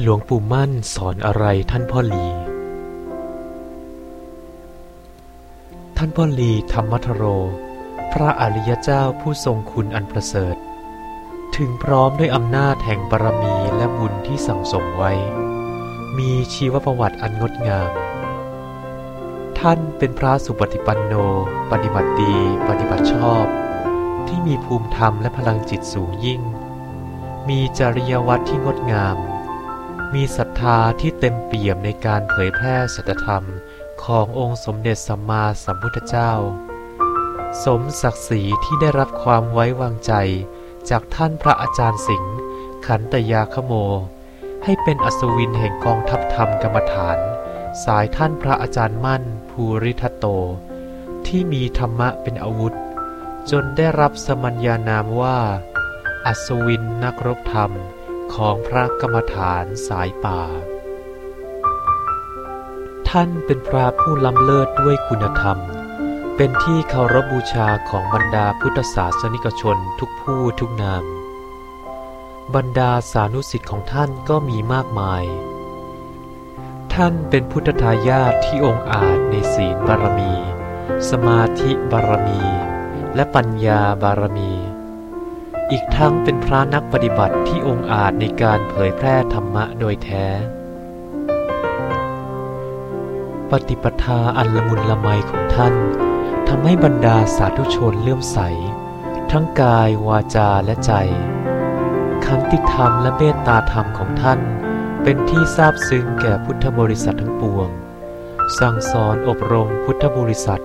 หลวงปู่มั่นสอนอะไรท่านพ่อลี ท่านพ่อลีธรรมทโร พระอริยเจ้าผู้ทรงคุณอันประเสริฐ ถึงพร้อมด้วยอำนาจแห่งบารมีและบุญที่สั่งสมไว้ มีชีวประวัติอันงดงาม ท่านเป็นพระสุปฏิปันโน ปฏิบัติดี ปฏิบัติชอบ ที่มีภูมิธรรมและพลังจิตสูงยิ่ง มีจริยวัตรที่งดงาม มีศรัทธาที่เต็มเปี่ยมในการเผยแพร่สัจธรรมขององค์สมเด็จสัมมาสัมพุทธเจ้า สมศักดิ์ศรีที่ได้รับความไว้วางใจ จากท่านพระอาจารย์สิงห์ขันตยาขโม ให้เป็นอัศวินแห่งกองทัพธรรมกรรมฐาน สายท่านพระอาจารย์มั่นภูริทัตโต ที่มีธรรมะเป็นอาวุธ จนได้รับสมัญญานามว่า อัศวินนักรบธรรมของพระกรรมฐานสายป่า ท่านเป็นพระผู้ล้ำเลิศด้วยคุณธรรม เป็นที่เคารพบบูชาของบรรดาพุทธศาสนิกชนทุกผู้ทุกนาม บรรดาสานุสิทธิ์ของท่านก็มีมากมาย ท่านเป็นพุทธทายาทที่องค์อาจในศีลบารมี สมาธิบารมี และปัญญาบารมี อีกทั้งเป็นพระนักปฏิบัติที่องค์อาจในการเผยแพร่ธรรมะโดยแท้ ปฏิปทาอันละมุนละไมของท่านทำให้บรรดาสาธุชนเลื่อมใส ทั้งกายวาจาและใจขันติธรรมและเมตตาธรรมของท่าน เป็นที่ทราบซึ้งแก่พุทธบริษัททั้งปวง สั่งสอนอบรมพุทธบริษัท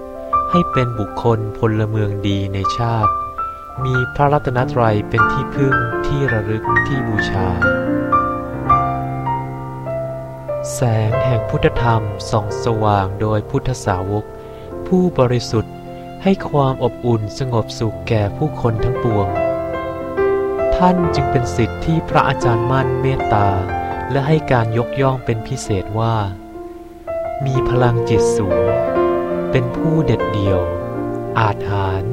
ให้เป็นบุคคลพลเมืองดีในชาติ มีพระรัตนตรัยเป็นที่พึ่งที่ระลึกที่บูชา แสงแห่งพุทธธรรมส่องสว่างโดยพุทธสาวก ผู้บริสุทธิ์ให้ความอบอุ่นสงบสุขแก่ผู้คนทั้งปวง ท่านจึงเป็นสิทธิ์ที่พระอาจารย์มั่นเมตตา และให้การยกย่องเป็นพิเศษว่า มีพลังจิตสูง เป็นผู้เด็ดเดี่ยว อาจหาร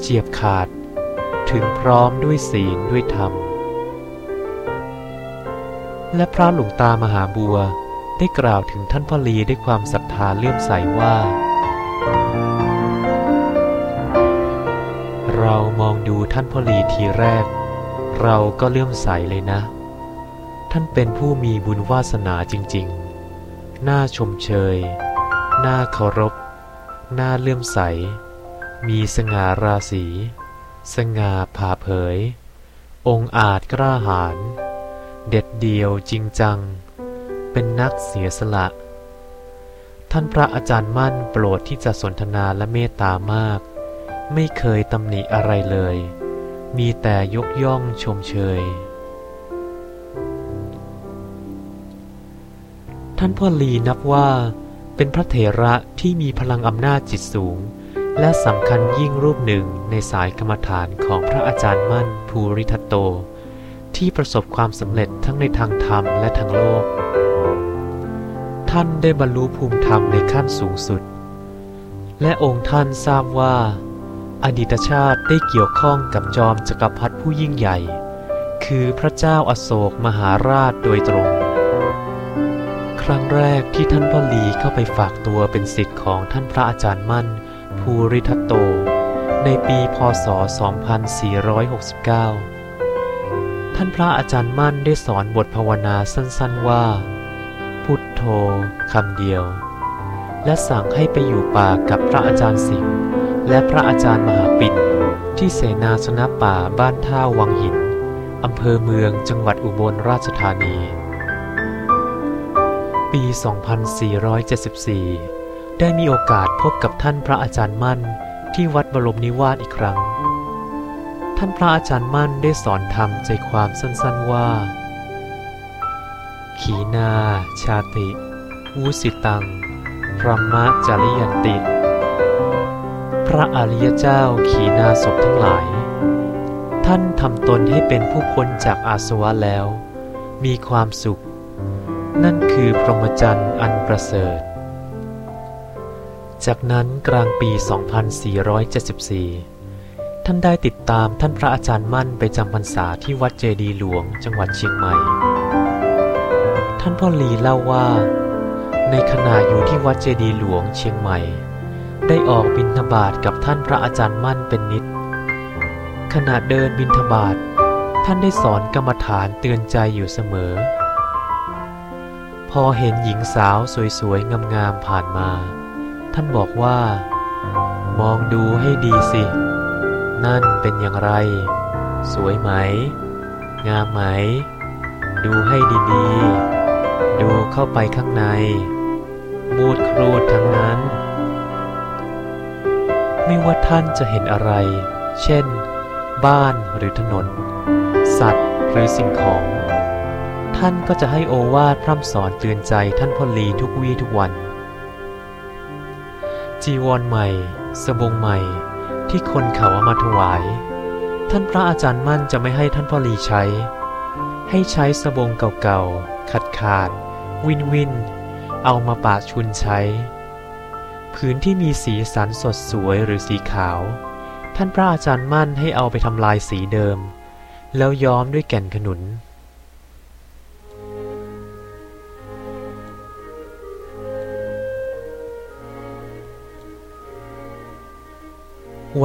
เจียบขาด ถึงพร้อมด้วยศีลด้วยธรรม และพระหลวงตามหาบัวได้กล่าวถึงท่านพ่อลีด้วยความศรัทธาเลื่อมใสว่า เรามองดูท่านพ่อลีทีแรก เราก็เลื่อมใสเลยนะ ท่านเป็นผู้มีบุญวาสนาจริงๆ น่าชมเชย น่าเคารพ น่าเลื่อมใส มีสง่าราศี สง่าผ่าเผย องค์อาจกล้าหาญเด็ดเดียวจริงจัง เป็นนักเสียสละ ท่านพระอาจารย์มั่นโปรดที่จะสนทนาและเมตตามาก ไม่เคยตำหนิอะไรเลย มีแต่ยกย่องชมเชย ท่านพ่อลีนับว่าเป็นพระเถระที่มีพลังอำนาจจิตสูง และสำคัญยิ่งรูปหนึ่งในสายกรรมฐานของพระอาจารย์มั่นภูริทัตโต ที่ประสบความสำเร็จทั้งในทางธรรมและทางโลก ท่านได้บรรลุภูมิธรรมในขั้นสูงสุด และองค์ท่านทราบว่า อดีตชาติได้เกี่ยวข้องกับจอมจักรพรรดิผู้ยิ่งใหญ่ คือพระเจ้าอาโศกมหาราชโดยตรง ครั้งแรกที่ท่านพ่อลีเข้าไปฝากตัวเป็นศิษย์ของท่านพระอาจารย์มั่น ภูริทัตโต ในปีพศ 2469 ท่านพระอาจารย์มั่นได้สอนบทภาวนาสั้นๆว่า พุทโธคำเดียว และสั่งให้ไปอยู่ป่ากับพระอาจารย์สิงห์และพระอาจารย์มหาปิ่นที่เสนาสนะป่าบ้านท่าวังหินอำเภอเมืองจังหวัดอุบลราชธานี ปี 2474 ได้มีโอกาสพบกับท่านพระอาจารย์มั่นที่วัดบรมนิวาสอีกครั้ง ท่านพระอาจารย์มั่นได้สอนธรรมใจความสั้นๆว่า ขีนาชาติ วุสิตัง พรหมจริยันติ พระอริยเจ้าขีนาศพทั้งหลาย ท่านทำตนให้เป็นผู้พ้นจากอาสวะแล้ว มีความสุข นั่นคือพรหมจรรย์อันประเสริฐ จากนั้นกลางปี 2474 ท่านได้ติดตามท่านพระอาจารย์มั่นไปจำพรรษาที่วัดเจดีหลวงจังหวัดเชียงใหม่ ท่านพ่อลีเล่าว่า ในขณะอยู่ที่วัดเจดีหลวงเชียงใหม่ ได้ออกบิณฑบาตกับท่านพระอาจารย์มั่นเป็นนิด ขณะเดินบิณฑบาตท่านได้สอนกรรมฐานเตือนใจอยู่เสมอ พอเห็นหญิงสาวสวยๆงามๆผ่านมา ท่านบอกว่า มองดูให้ดีสิ นั่นเป็นอย่างไร สวยไหม งามไหม ดูให้ดีๆ ดูเข้าไปข้างใน มูดครูดทั้งนั้น ไม่ว่าท่านจะเห็นอะไร เช่น บ้านหรือถนน สัตว์หรือสิ่งของ ท่านก็จะให้โอวาทพร่ำสอนเตือนใจท่านพอลีทุกวี่ทุกวัน จีวรใหม่ สบงใหม่ ที่คนเขาเอามาถวาย ท่านพระอาจารย์มั่นจะไม่ให้ท่านพ่อลีใช้ ให้ใช้สบงเก่าๆ ขาดขาด วินวิน เอามาปะชุนใช้พื้นที่มีสีสันสดสวยหรือสีขาว ท่านพระอาจารย์มั่นให้เอาไปทำลายสีเดิม แล้วย้อมด้วยแก่นขนุน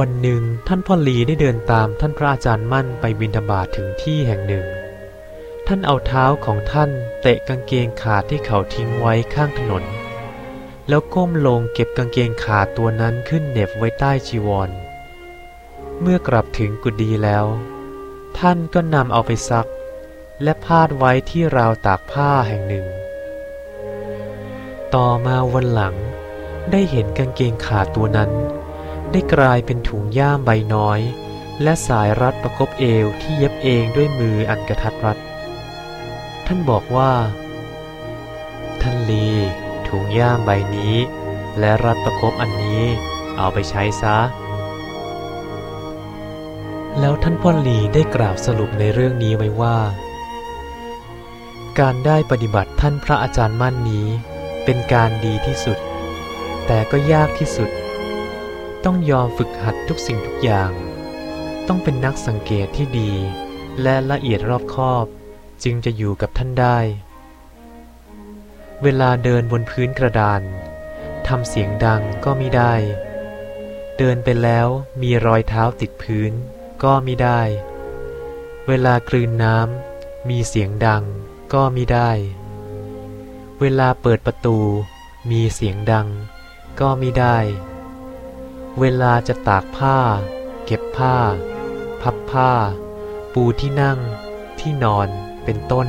วันหนึ่งท่านพ่อลีได้เดินตามท่านพระอาจารย์มั่นไปบิณฑบาตถึงที่แห่งหนึ่ง ท่านเอาเท้าของท่านเตะกางเกงขาดที่เขาทิ้งไว้ข้างถนน แล้วก้มลงเก็บกางเกงขาดตัวนั้นขึ้นเหน็บไว้ใต้จีวร เมื่อกลับถึงกุฏิแล้ว ท่านก็นำเอาไปซัก และพาดไว้ที่ราวตากผ้าแห่งหนึ่ง ต่อมาวันหลังได้เห็นกางเกงขาดตัวนั้น ได้กลายเป็นถุงย่ามใบน้อย และสายรัดประกบเอวที่เย็บเองด้วยมืออันกระทัดรัด ท่านบอกว่า ท่านลี ถุงย่ามใบนี้ และรัดประกบอันนี้เอาไปใช้ซะ แล้วท่านพ่อลีได้กล่าวสรุปในเรื่องนี้ไว้ว่า การได้ปฏิบัติท่านพระอาจารย์มั่นนี้ เป็นการดีที่สุด แต่ก็ยากที่สุด ต้องยอมฝึกหัดทุกสิ่งทุกอย่าง ต้องเป็นนักสังเกตที่ดี และละเอียดรอบคอบ จึงจะอยู่กับท่านได้ เวลาเดินบนพื้นกระดานทำเสียงดังก็ไม่ได้ เดินไปแล้วมีรอยเท้าติดพื้นก็ไม่ได้ เวลากลืนน้ำมีเสียงดังก็ไม่ได้ เวลาเปิดประตู มีเสียงดังก็ไม่ได้ เวลาจะตากผ้า เก็บผ้า พับผ้า ปูที่นั่ง ที่นอนเป็นต้น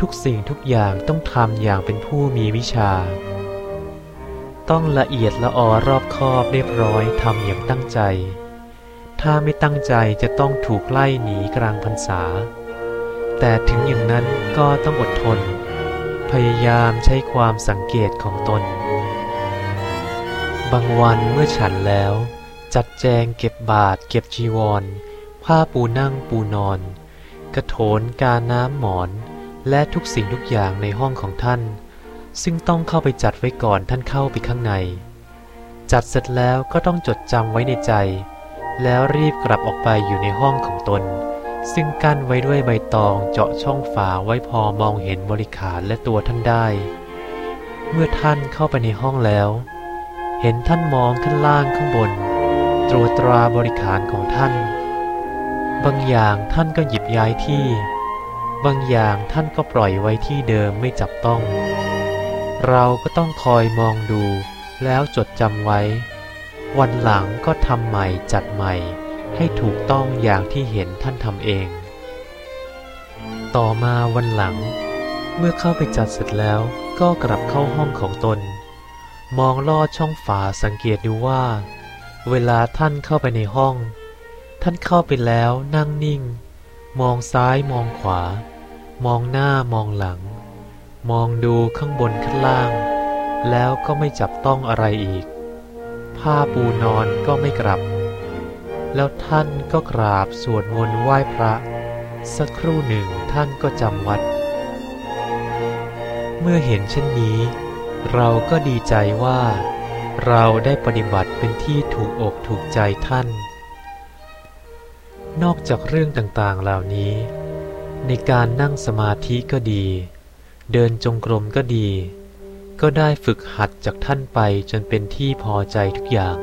ทุกสิ่งทุกอย่างต้องทำอย่างเป็นผู้มีวิชา ต้องละเอียดละออรอบคอบเรียบร้อยทำอย่างตั้งใจ ถ้าไม่ตั้งใจจะต้องถูกไล่หนีกลางพรรษา แต่ถึงอย่างนั้นก็ต้องอดทน พยายามใช้ความสังเกตของตน บางวันเมื่อฉันแล้ว จัดแจงเก็บบาทเก็บจีวร ผ้าปูนั่งปูนอน กระโถนกาน้ำหมอน และทุกสิ่งทุกอย่างในห้องของท่าน ซึ่งต้องเข้าไปจัดไว้ก่อนท่านเข้าไปข้างใน จัดเสร็จแล้วก็ต้องจดจำไว้ในใจ แล้วรีบกลับออกไปอยู่ในห้องของตน ซึ่งกั้นไว้ด้วยใบตองเจาะช่องฝาไว้พอมองเห็นบริขารและตัวท่านได้ เมื่อท่านเข้าไปในห้องแล้ว เห็นท่านมองข้างล่างข้างบน ตรวจตราบริขารของท่าน บางอย่างท่านก็หยิบย้ายที่ บางอย่างท่านก็ปล่อยไว้ที่เดิมไม่จับต้อง เราก็ต้องคอยมองดูแล้วจดจำไว้ วันหลังก็ทำใหม่จัดใหม่ ให้ถูกต้องอย่างที่เห็นท่านทำเอง ต่อมาวันหลัง เมื่อเข้าไปจัดเสร็จแล้วก็กลับเข้าห้องของตน มองลอดช่องฝาสังเกตดูว่า เวลาท่านเข้าไปในห้อง ท่านเข้าไปแล้วนั่งนิ่ง มองซ้ายมองขวา มองหน้ามองหลัง มองดูข้างบนข้างล่าง แล้วก็ไม่จับต้องอะไรอีก ผ้าปูนอนก็ไม่กลับ แล้วท่านก็กราบสวดมนต์ไหว้พระ สักครู่หนึ่งท่านก็จำวัด เมื่อเห็นเช่นนี้ เราก็ดีใจว่า เราได้ปฏิบัติเป็นที่ถูกอกถูกใจท่าน นอกจากเรื่องต่างๆเหล่านี้ ในการนั่งสมาธิก็ดี เดินจงกรมก็ดี ก็ได้ฝึกหัดจากท่านไปจนเป็นที่พอใจทุกอย่าง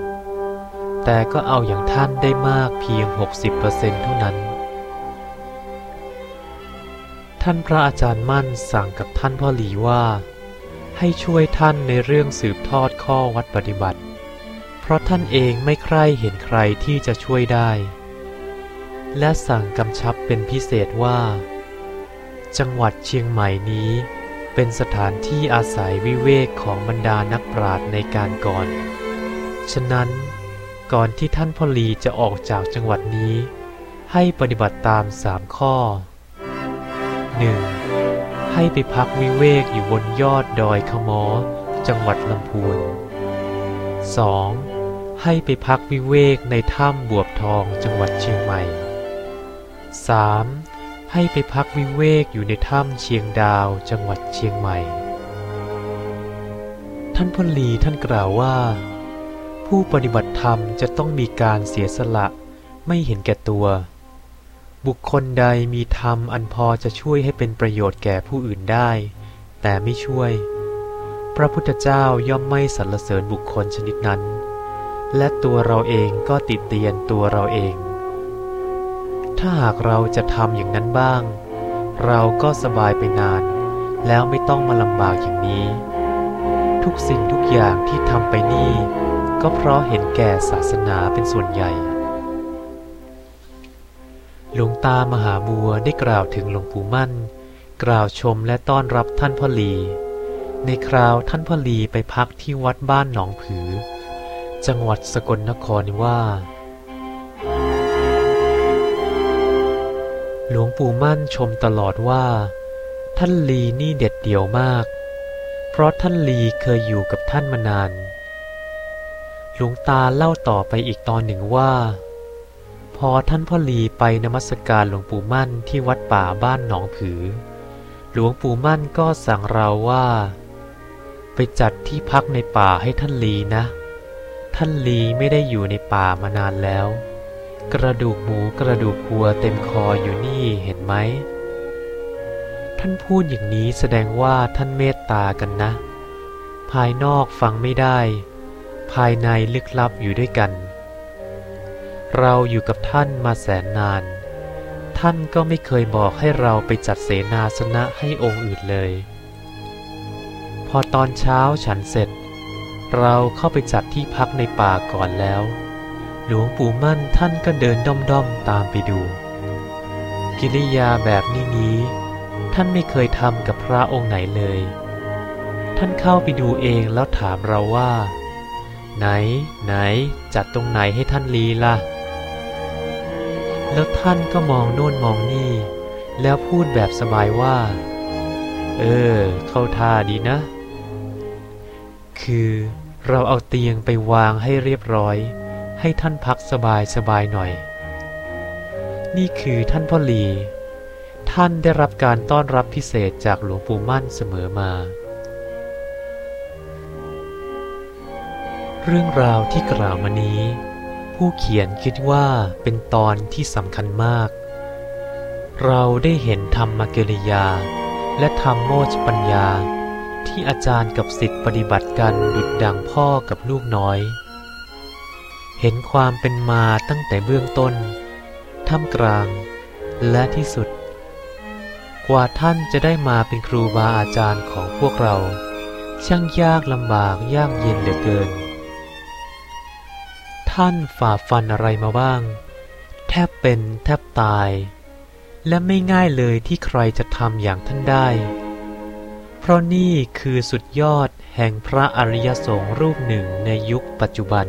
แต่ก็เอาอย่างท่านได้มากเพียง 60%เท่านั้นท่านพระอาจารย์มั่นสั่งกับท่านพ่อหลีว่า ให้ช่วยท่านในเรื่องสืบทอดข้อวัดปฏิบัติ เพราะท่านเองไม่ใคร่เห็นใครที่จะช่วยได้ และสั่งกำชับเป็นพิเศษว่า จังหวัดเชียงใหม่นี้ เป็นสถานที่อาศัยวิเวกของบรรดานักปราชญ์ในการก่อน ฉะนั้นก่อนที่ท่านพลีจะออกจากจังหวัดนี้ ให้ปฏิบัติตามสามข้อ 1. ให้ไปพักวิเวกอยู่บนยอดดอยขมอ จังหวัดลำพูน 2. ให้ไปพักวิเวกในถ้ำบวบทองจังหวัดเชียงใหม่ 3. ให้ไปพักวิเวกอยู่ในถ้ำเชียงดาวจังหวัดเชียงใหม่ ท่านพลลีท่านกล่าวว่า ผู้ปฏิบัติธรรมจะต้องมีการเสียสละไม่เห็นแก่ตัว บุคคลใดมีธรรมอันพอจะช่วยให้เป็นประโยชน์แก่ผู้อื่นได้ แต่ไม่ช่วย พระพุทธเจ้าย่อมไม่สรรเสริญบุคคลชนิดนั้น และตัวเราเองก็ติดเตียนตัวเราเอง ถ้าหากเราจะทำอย่างนั้นบ้าง เราก็สบายไปนาน แล้วไม่ต้องมาลำบากอย่างนี้ ทุกสิ่งทุกอย่างที่ทำไปนี่ ก็เพราะเห็นแก่ศาสนาเป็นส่วนใหญ่ หลวงตามหาบัวได้กล่าวถึงหลวงปู่มั่น กล่าวชมและต้อนรับท่านพ่อลี ในคราวท่านพ่อลีไปพักที่วัดบ้านหนองผือ จังหวัดสกลนครว่า หลวงปู่มั่นชมตลอดว่า ท่านลีนี่เด็ดเดี่ยวมาก เพราะท่านลีเคยอยู่กับท่านมานาน หลวงตาเล่าต่อไปอีกตอนหนึ่งว่า อท่านพ่อลีไปนมัสการหลวงปู่มั่นที่วัดป่าบ้านหนองผือ หลวงปู่มั่นก็สั่งเราว่า ไปจัดที่พักในป่าให้ท่านลีนะ ท่านลีไม่ได้อยู่ในป่ามานานแล้ว กระดูกหมูกระดูกวัวเต็มคออยู่นี่เห็นไหม ท่านพูดอย่างนี้แสดงว่าท่านเมตตากันนะ ภายนอกฟังไม่ได้ ภายในลึกลับอยู่ด้วยกัน เราอยู่กับท่านมาแสนนาน ท่านก็ไม่เคยบอกให้เราไปจัดเสนาสนะให้องค์อื่นเลย พอตอนเช้าฉันเสร็จ เราเข้าไปจัดที่พักในป่าก่อนแล้ว หลวงปู่มั่นท่านก็เดินด้อมๆตามไปดู กิริยาแบบนี้นี้ท่านไม่เคยทำกับพระองค์ไหนเลย ท่านเข้าไปดูเองแล้วถามเราว่า ไหน ไหน จัดตรงไหนให้ท่านลีล่ะ แล้วท่านก็มองโน่นมองนี่ แล้วพูดแบบสบายว่า เออ เข้าท่าดีนะ คือเราเอาเตียงไปวางให้เรียบร้อย ให้ท่านพักสบายสบายหน่อย นี่คือท่านพ่อลี ท่านได้รับการต้อนรับพิเศษจากหลวงปู่มั่นเสมอมา เรื่องราวที่กล่าวมานี้ ผู้เขียนคิดว่าเป็นตอนที่สำคัญมาก เราได้เห็นธรรมกิริยา และธรรมโมชปัญญา ที่อาจารย์กับสิทธิปฏิบัติกันดุดดังพ่อกับลูกน้อย เห็นความเป็นมาตั้งแต่เบื้องต้น ท่ามกลาง และที่สุด กว่าท่านจะได้มาเป็นครูบาอาจารย์ของพวกเรา ช่างยากลำบากยากเย็นเหลือเกิน ท่านฝ่าฟันอะไรมาบ้าง แทบเป็นแทบตาย และไม่ง่ายเลยที่ใครจะทำอย่างท่านได้ เพราะนี่คือสุดยอดแห่งพระอริยสงฆ์รูปหนึ่งในยุคปัจจุบัน